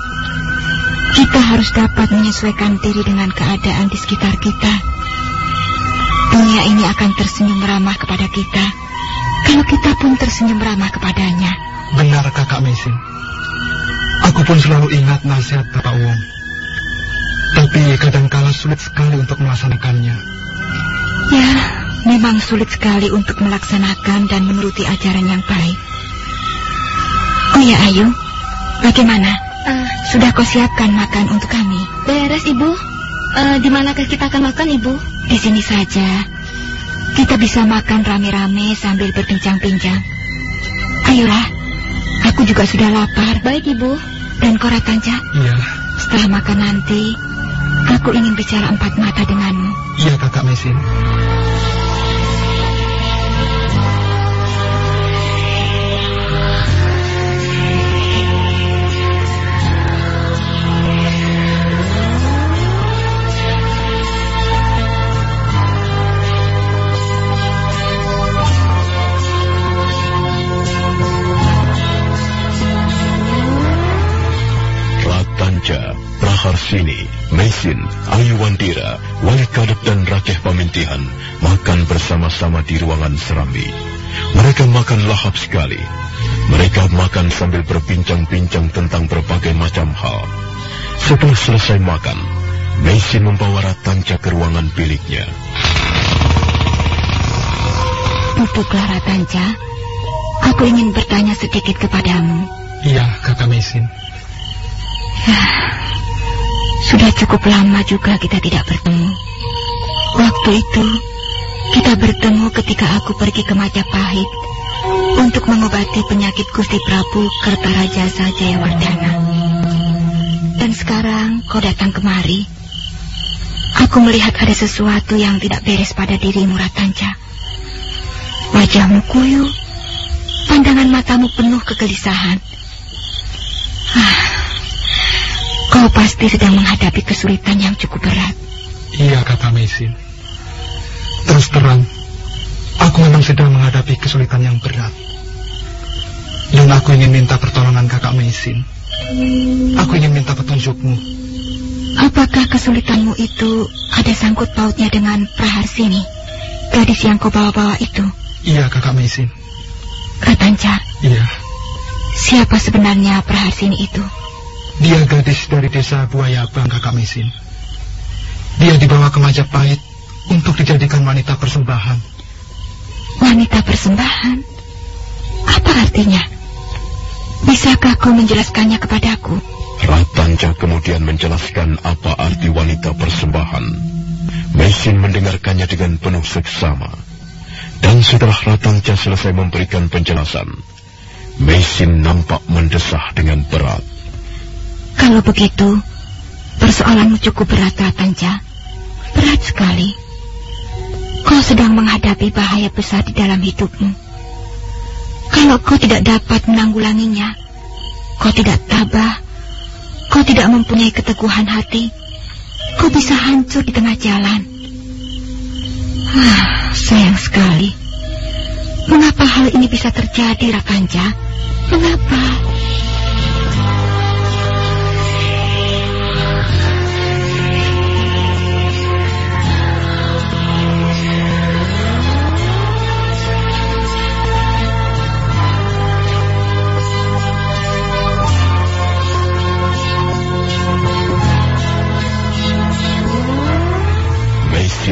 Speaker 8: Kita harus dapat menyesuaikan diri dengan keadaan di sekitar kita. Dunia ini akan tersenyum ramah kepada kita, kalau kita pun tersenyum ramah kepadanya.
Speaker 3: benar kakak Mesin. Aku pun selalu ingat nasihat Bapak Wong. Tapi kadangkala sulit sekali untuk melaksanakannya.
Speaker 8: Ya, memang sulit sekali untuk melaksanakan dan menuruti ajaran yang baik. Oh ya, Ayu, bagaimana? Sudah kau siapkan makan untuk kami?
Speaker 9: Beres, Ibu. Eh, di manakah kita akan makan, Ibu?
Speaker 8: Di sini saja. Kita bisa makan rame-rame sambil berbincang-bincang. Ayolah, aku juga sudah lapar.
Speaker 9: Baik, Ibu.
Speaker 8: Dan kau Ratanca,
Speaker 3: Iya,
Speaker 8: setelah makan nanti, aku ingin bicara empat mata denganmu.
Speaker 3: iya kakak Mesin.
Speaker 2: Ratanca, Praharsini, Mesin, Ayuwandira, Wali Kadep dan Rakeh Pamintihan makan bersama-sama di ruangan Serambi. Mereka makan lahap sekali. Mereka makan sambil berbincang-bincang tentang berbagai macam hal. Setelah selesai makan, Mesin membawa Ratanca ke ruangan biliknya.
Speaker 8: Duduklah Ratanca. Aku ingin bertanya sedikit kepadamu.
Speaker 3: Iya kakak Mesin.
Speaker 8: Sudah cukup lama juga kita tidak bertemu. Waktu itu, kita bertemu ketika aku pergi ke Majapahit untuk mengobati penyakit Gusti Prabu Kertaraja Jayawardana. Dan sekarang kau datang kemari. Aku melihat ada sesuatu yang tidak beres pada dirimu, Ratanca. Wajahmu kuyu, pandangan matamu penuh kegelisahan. Ah, Kau pasti sedang menghadapi kesulitan yang cukup berat.
Speaker 3: Iya kakak Mesin. Terus terang, aku memang sedang menghadapi kesulitan yang berat. Dan aku ingin minta pertolongan kakak Mesin. Aku ingin minta petunjukmu.
Speaker 8: Apakah kesulitanmu itu ada sangkut pautnya dengan Praharsini, gadis yang kau bawa-bawa itu?
Speaker 3: Iya kakak Mesin.
Speaker 8: Ratanca,
Speaker 3: Iya.
Speaker 1: Siapa sebenarnya Praharsini itu?
Speaker 3: Dia gadis dari desa Buaya Abang Kakak Mesin. Dia dibawa ke Majapahit untuk dijadikan wanita persembahan.
Speaker 1: Wanita persembahan? Apa artinya? Bisakah kau menjelaskannya kepadaku?
Speaker 2: Ratanca kemudian menjelaskan apa arti wanita persembahan. Mesin mendengarkannya dengan penuh seksama. Dan setelah Ratanca selesai memberikan penjelasan, Mesin nampak mendesah dengan berat.
Speaker 1: Kalau begitu, persoalanmu cukup berat, Ratanca. Berat sekali. Kau sedang menghadapi bahaya besar di dalam hidupmu. Kalau kau tidak dapat menanggulanginya, kau tidak tabah, kau tidak mempunyai keteguhan hati, kau bisa hancur di tengah jalan. Ah, sayang sekali. Mengapa hal ini bisa terjadi, Rakanca? Mengapa?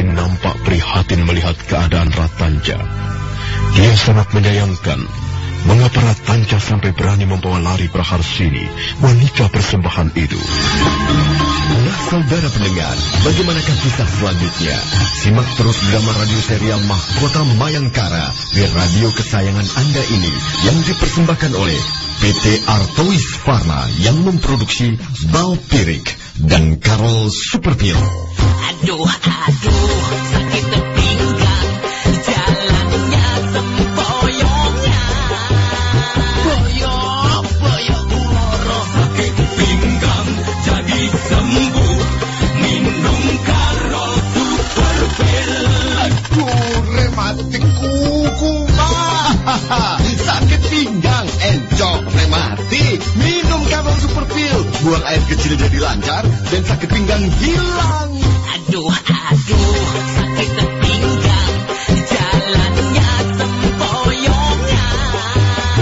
Speaker 2: Nampak prihatin melihat keadaan Ratanja. Dia sangat menyayangkan mengapa Ratanja sampai berani membawa lari Praharsini, wanita persembahan itu.
Speaker 4: Nah, saudara pendengar, bagaimanakah kisah selanjutnya? Simak terus drama radio serial Mahkota Mayangkara di radio kesayangan Anda ini yang dipersembahkan oleh PT Artois Pharma yang memproduksi Balpirik dan Karol Superpil.
Speaker 5: Aduh, aduh, sakit
Speaker 4: Buang air kecil jadi lancar dan sakit pinggang hilang.
Speaker 5: Aduh, aduh, sakit pinggang, jalannya sempoyongan.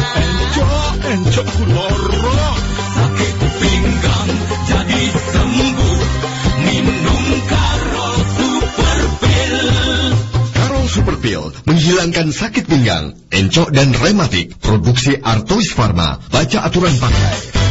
Speaker 4: Encok, encok kuloro.
Speaker 5: Sakit pinggang jadi sembuh, minum karo super pil.
Speaker 4: Karol Superpil menghilangkan sakit pinggang, encok dan rematik. Produksi Artois Pharma. Baca aturan pakai.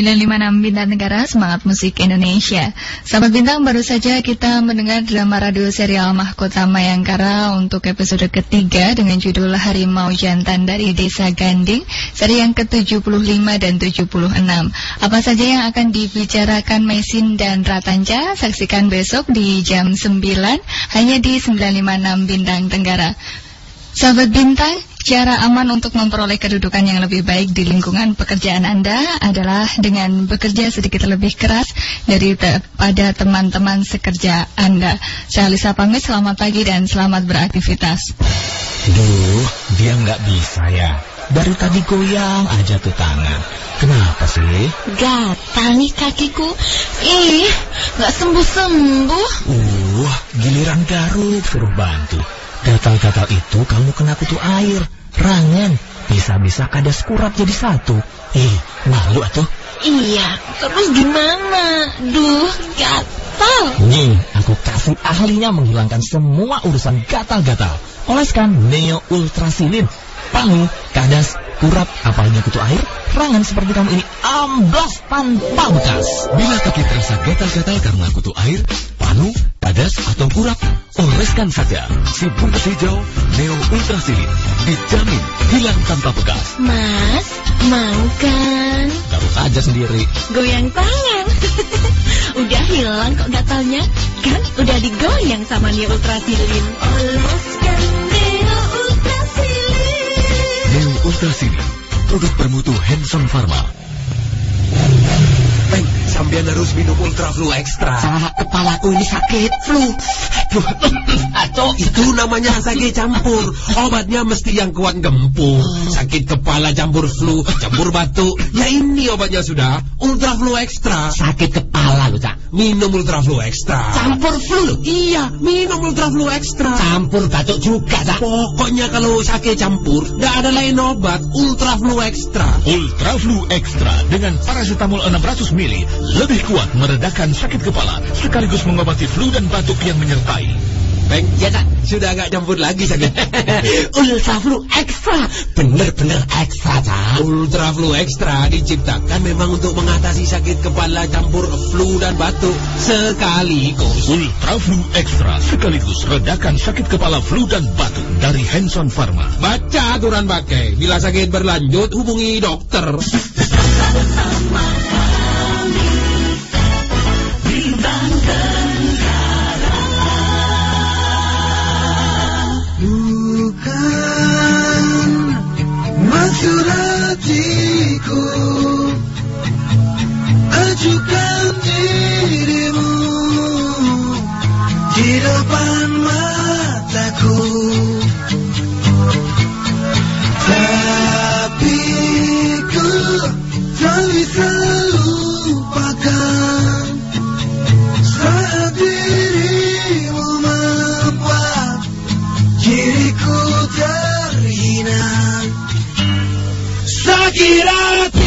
Speaker 10: 956 Bintang Negara Semangat Musik Indonesia. Sahabat Bintang baru saja kita mendengar drama radio serial Mahkota Mayangkara Untuk episode ketiga dengan judul Harimau Jantan dari Desa Ganding Seri yang ke-75 dan 76 Apa saja yang akan dibicarakan Mesin dan Ratanca Saksikan besok di jam 9 Hanya di 956 Bintang Tenggara. Sahabat Bintang, cara aman untuk memperoleh kedudukan yang lebih baik di lingkungan pekerjaan Anda adalah dengan bekerja sedikit lebih keras daripada teman-teman sekerja Anda. Saya Lisa pamit, selamat pagi dan selamat beraktivitas.
Speaker 11: Duh, dia nggak bisa ya. Dari tadi goyang aja tuh tangan. Kenapa sih?
Speaker 12: Gatal nih kakiku. Ih, nggak sembuh-sembuh.
Speaker 11: Uh, giliran garuk suruh bantu. Gatal-gatal itu kamu kena kutu air, rangan, bisa-bisa kadas kurap jadi satu. Eh, malu atuh.
Speaker 12: Iya, terus gimana? Duh, gatal.
Speaker 11: Nih, aku kasih ahlinya menghilangkan semua urusan gatal-gatal. Oleskan Neo Ultrasilin. Pangu, kadas, kurap, apalagi kutu air, rangan seperti kamu ini amblas tanpa bekas.
Speaker 13: Bila kaki terasa gatal-gatal karena kutu air, panu, kadas, atau kurap, oleskan saja si bungkus hijau Neo Ultrasilin. Dijamin hilang tanpa bekas.
Speaker 12: Mas, mau kan?
Speaker 11: Taruh saja sendiri.
Speaker 12: Goyang tangan. udah hilang kok gatalnya. Kan udah digoyang sama Neo Ultrasilin. Oleskan Neo Ultrasilin.
Speaker 13: Neo Ultrasilin, produk bermutu Hanson Pharma.
Speaker 14: Sambian harus minum Ultra Flu Extra.
Speaker 15: Salah kepalaku ini sakit flu. Aduh, atau
Speaker 14: Itu namanya sakit campur. Obatnya mesti yang kuat gempur. Sakit kepala campur flu, campur batuk. Ya ini obatnya sudah. Ultra Flu Extra.
Speaker 15: sakit kepala loh, Cak.
Speaker 14: Minum Ultra Flu Extra.
Speaker 15: Campur flu.
Speaker 14: Iya, minum Ultra Flu Extra.
Speaker 15: Campur batuk juga, Cak.
Speaker 14: Pokoknya kalau sakit campur, tidak ada lain obat. Ultra Flu Extra.
Speaker 16: Ultra Flu Extra dengan paracetamol 600 mili lebih kuat meredakan sakit kepala sekaligus mengobati flu dan batuk yang menyertai.
Speaker 14: Bang,
Speaker 15: Ya, Cak.
Speaker 14: sudah agak campur lagi sakit.
Speaker 15: Ultra flu ekstra. Bener-bener ekstra, Cak.
Speaker 14: Ultra Flu Extra diciptakan memang untuk mengatasi sakit kepala campur flu dan batuk sekaligus.
Speaker 16: Ultra Flu Extra sekaligus redakan sakit kepala flu dan batuk dari Hanson Pharma.
Speaker 14: Baca aturan pakai. Bila sakit berlanjut, hubungi dokter.
Speaker 17: Maksud hatiku Ajukan dirimu Di depan mataku Sakit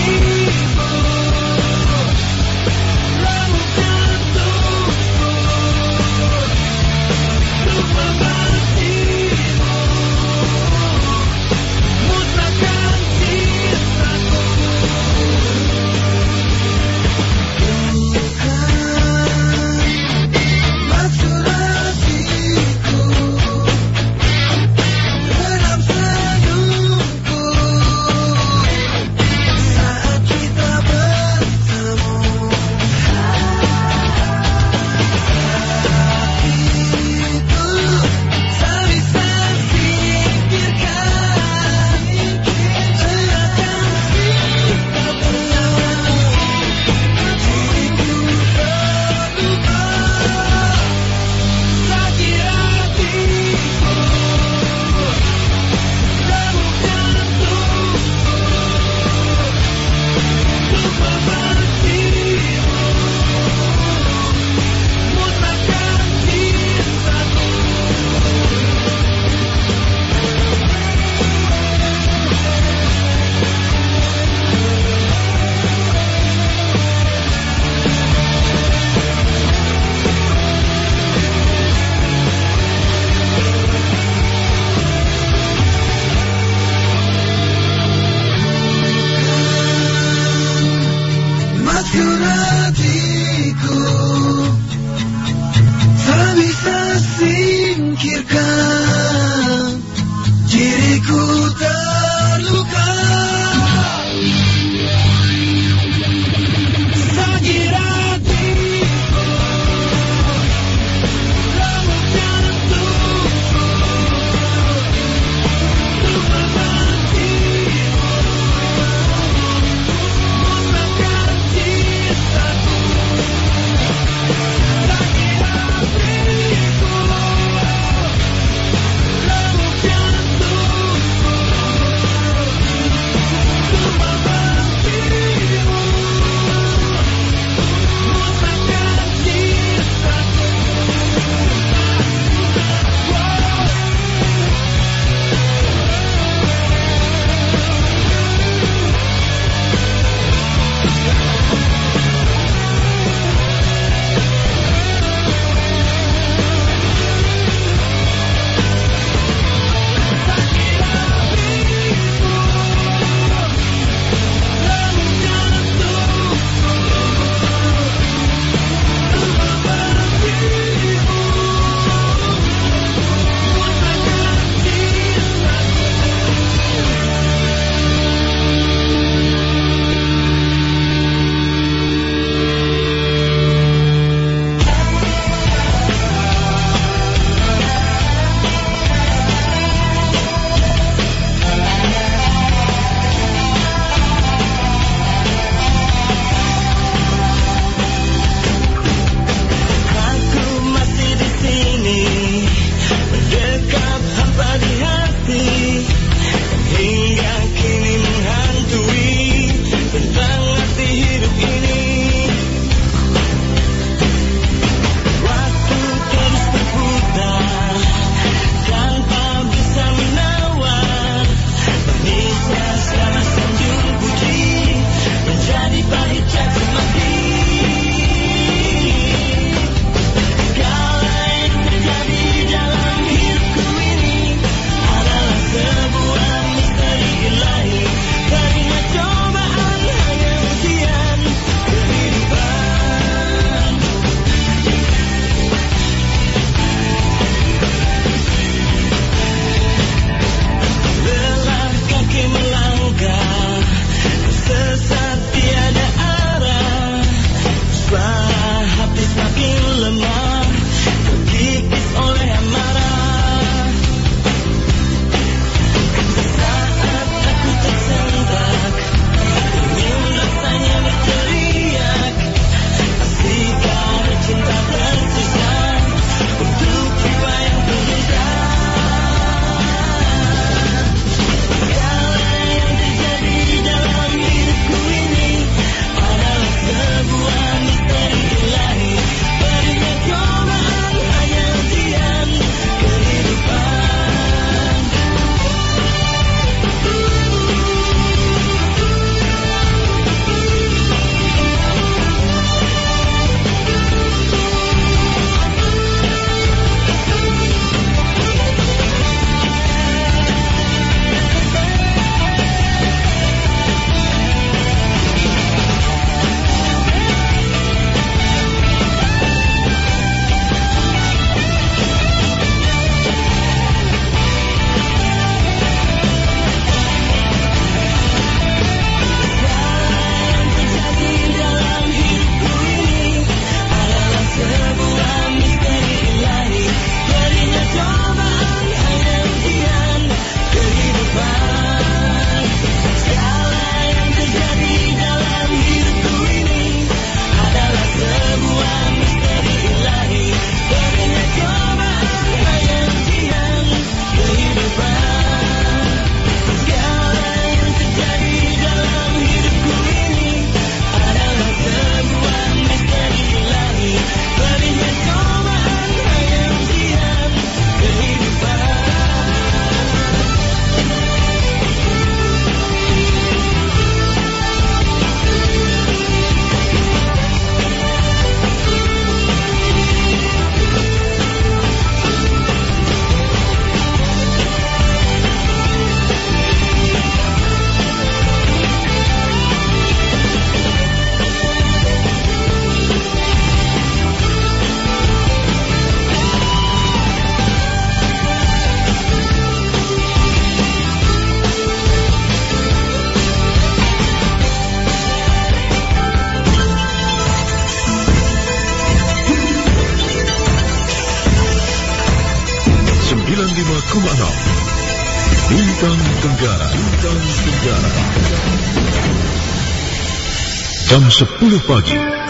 Speaker 2: Jam 10 pagi.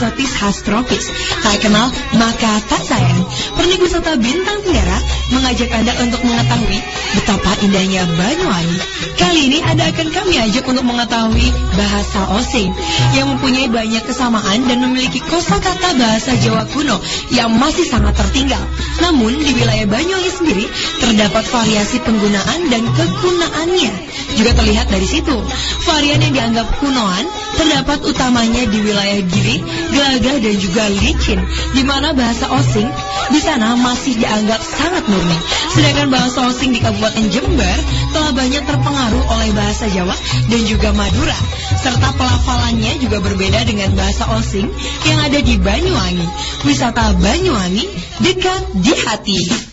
Speaker 18: Eksotis khas tropis. Tak kenal, maka tak sayang. Pernik wisata Bintang Tenggara mengajak Anda untuk mengetahui betapa indahnya Banyuwangi. Kali ini Anda akan kami ajak untuk mengetahui bahasa Osing yang mempunyai banyak kesamaan dan memiliki kosakata bahasa Jawa kuno yang masih sangat tertinggal. Namun di wilayah Banyuwangi sendiri terdapat variasi penggunaan dan kegunaannya. Juga terlihat dari situ. Varian yang dianggap kunoan terdapat utamanya di wilayah Giri, Gelagah dan juga Licin, di mana bahasa Osing di sana masih dianggap sangat murni. Sedangkan bahasa Osing di Kabupaten Jember telah banyak terpengaruh oleh bahasa Jawa dan juga Madura, serta pelafalannya juga berbeda dengan bahasa Osing yang ada di Banyuwangi. Wisata Banyuwangi dekat di hati.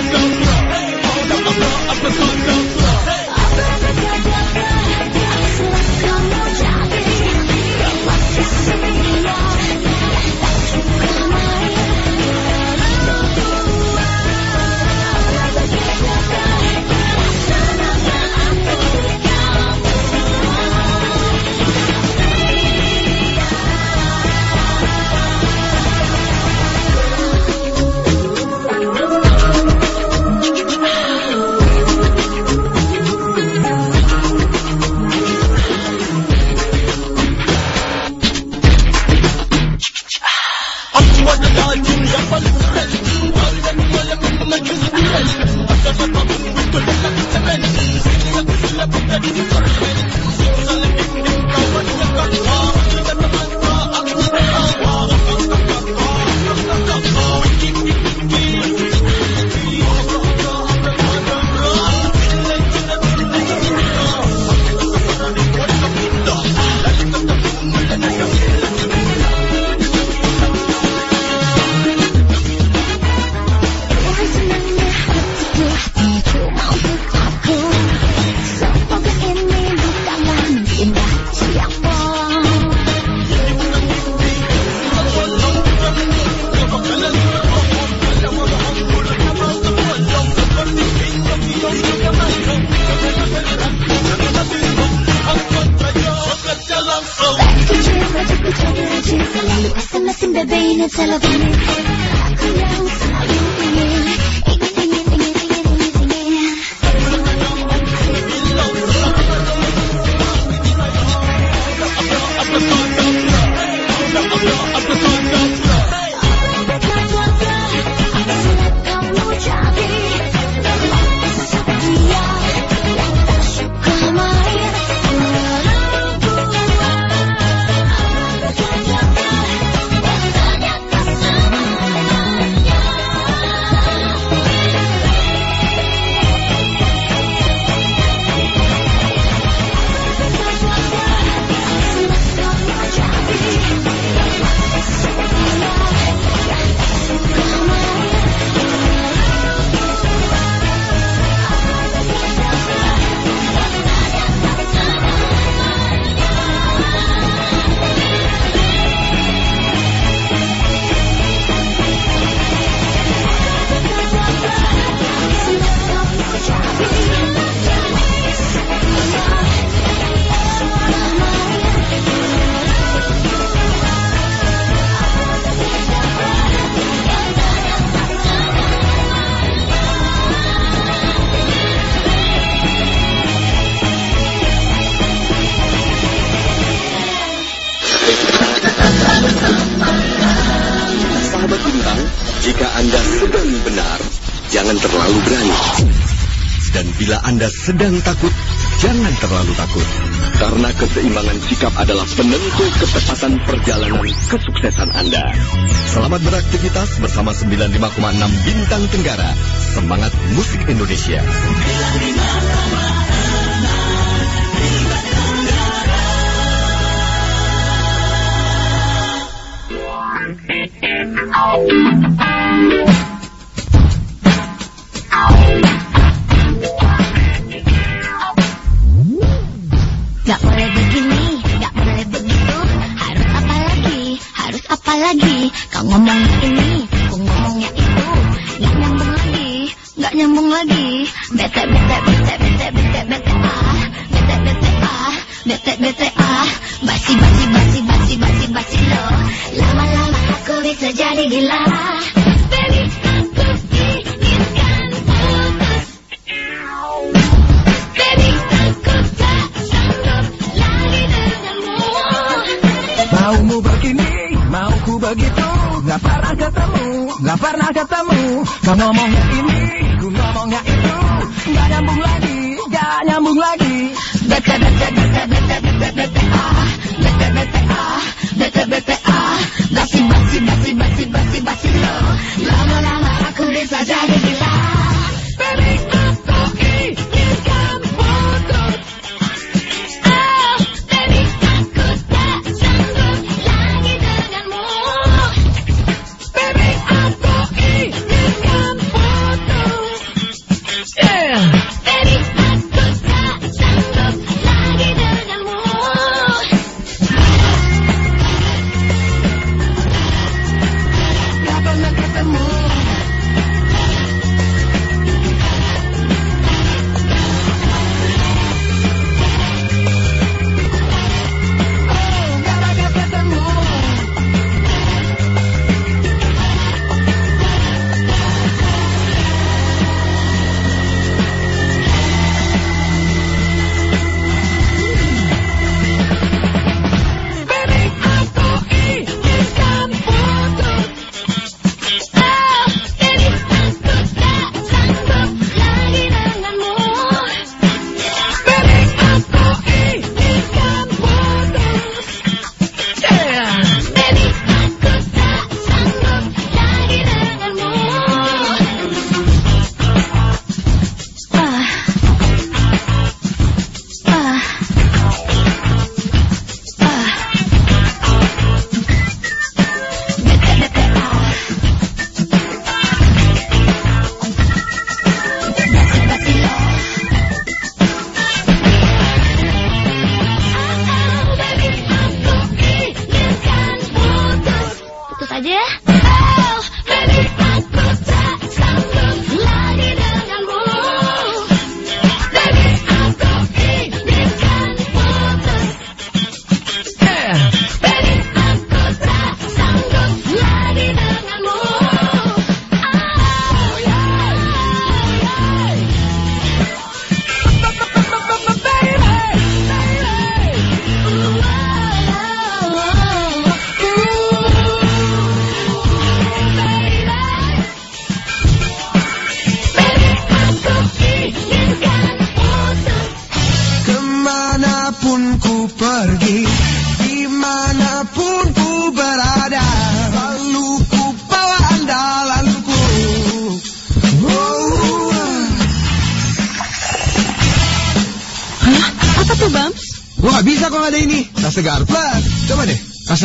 Speaker 4: Quando sedang takut, jangan terlalu takut. Karena keseimbangan sikap adalah penentu ketepatan perjalanan kesuksesan Anda. Selamat beraktivitas bersama 95,6 Bintang Tenggara. Semangat musik Indonesia.
Speaker 17: Maumu begini, mauku begitu. Gak pernah ketemu, gak pernah ketemu. Kau ngomongnya ini, ku ngomongnya itu. Gak nyambung lagi, gak nyambung lagi.
Speaker 19: Bete bete bete bete bete bete ah, bete bete ah, bete bete ah, basi basi basi basi basi basi lo. Lama-lama aku bisa jadi gila.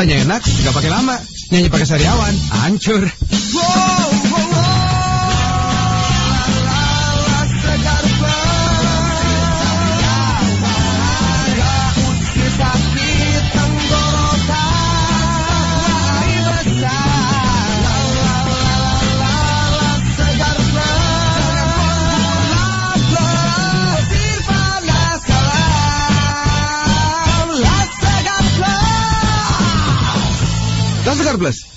Speaker 3: Rasanya enak, nggak pakai lama. Nyanyi pakai sariawan, hancur.
Speaker 17: Wow,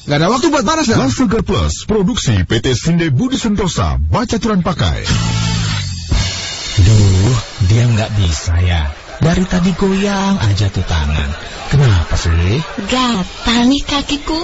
Speaker 3: Gak ada waktu buat panas dah.
Speaker 2: Las Segar Plus, produksi PT Sinde Budi Sentosa, baca curan pakai.
Speaker 11: Duh, dia nggak bisa ya. Dari tadi goyang aja tuh tangan. Kenapa sih?
Speaker 12: Gatal nih kakiku.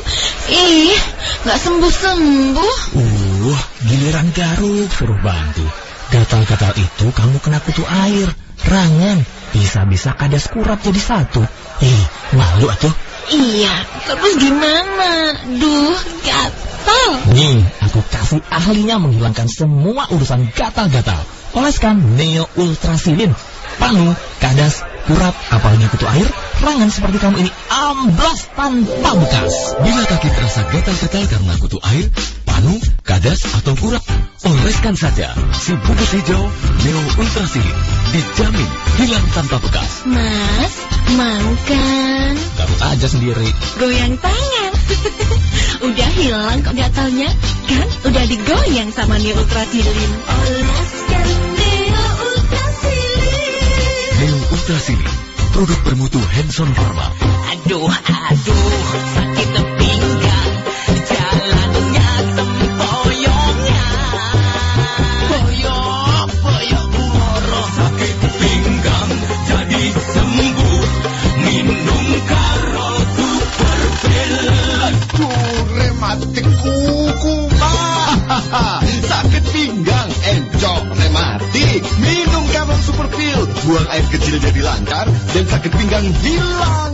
Speaker 12: Ih, nggak sembuh-sembuh.
Speaker 11: Uh, giliran garuk suruh bantu. Gatal-gatal itu kamu kena kutu air, rangan, bisa-bisa kadas kurap jadi satu. Ih, malu atuh.
Speaker 12: Iya, terus gimana? Duh, gatal.
Speaker 11: Nih, aku kasih ahlinya menghilangkan semua urusan gatal-gatal. Oleskan Neo Ultrasilin. Panu, kadas, kurap, apalagi kutu air, rangan seperti kamu ini amblas tanpa bekas.
Speaker 13: Bila kaki terasa gatal-gatal karena kutu air, panu, kadas, atau kurap, oleskan saja si bungkus hijau Neo Ultrasilin. Dijamin hilang tanpa bekas.
Speaker 12: Mas, mau kan?
Speaker 11: Garuk aja sendiri.
Speaker 12: Goyang tangan. udah hilang kok gatalnya? Kan udah digoyang sama Neo Ultrasilin. Oleskan Neo Ultrasilin.
Speaker 13: Neo Ultrasilin, produk bermutu Hanson Pharma.
Speaker 5: Aduh, aduh, sakit Minum
Speaker 4: Karol Super Pill. Buang air kecil jadi lancar dan sakit pinggang hilang.